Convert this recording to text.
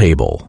table.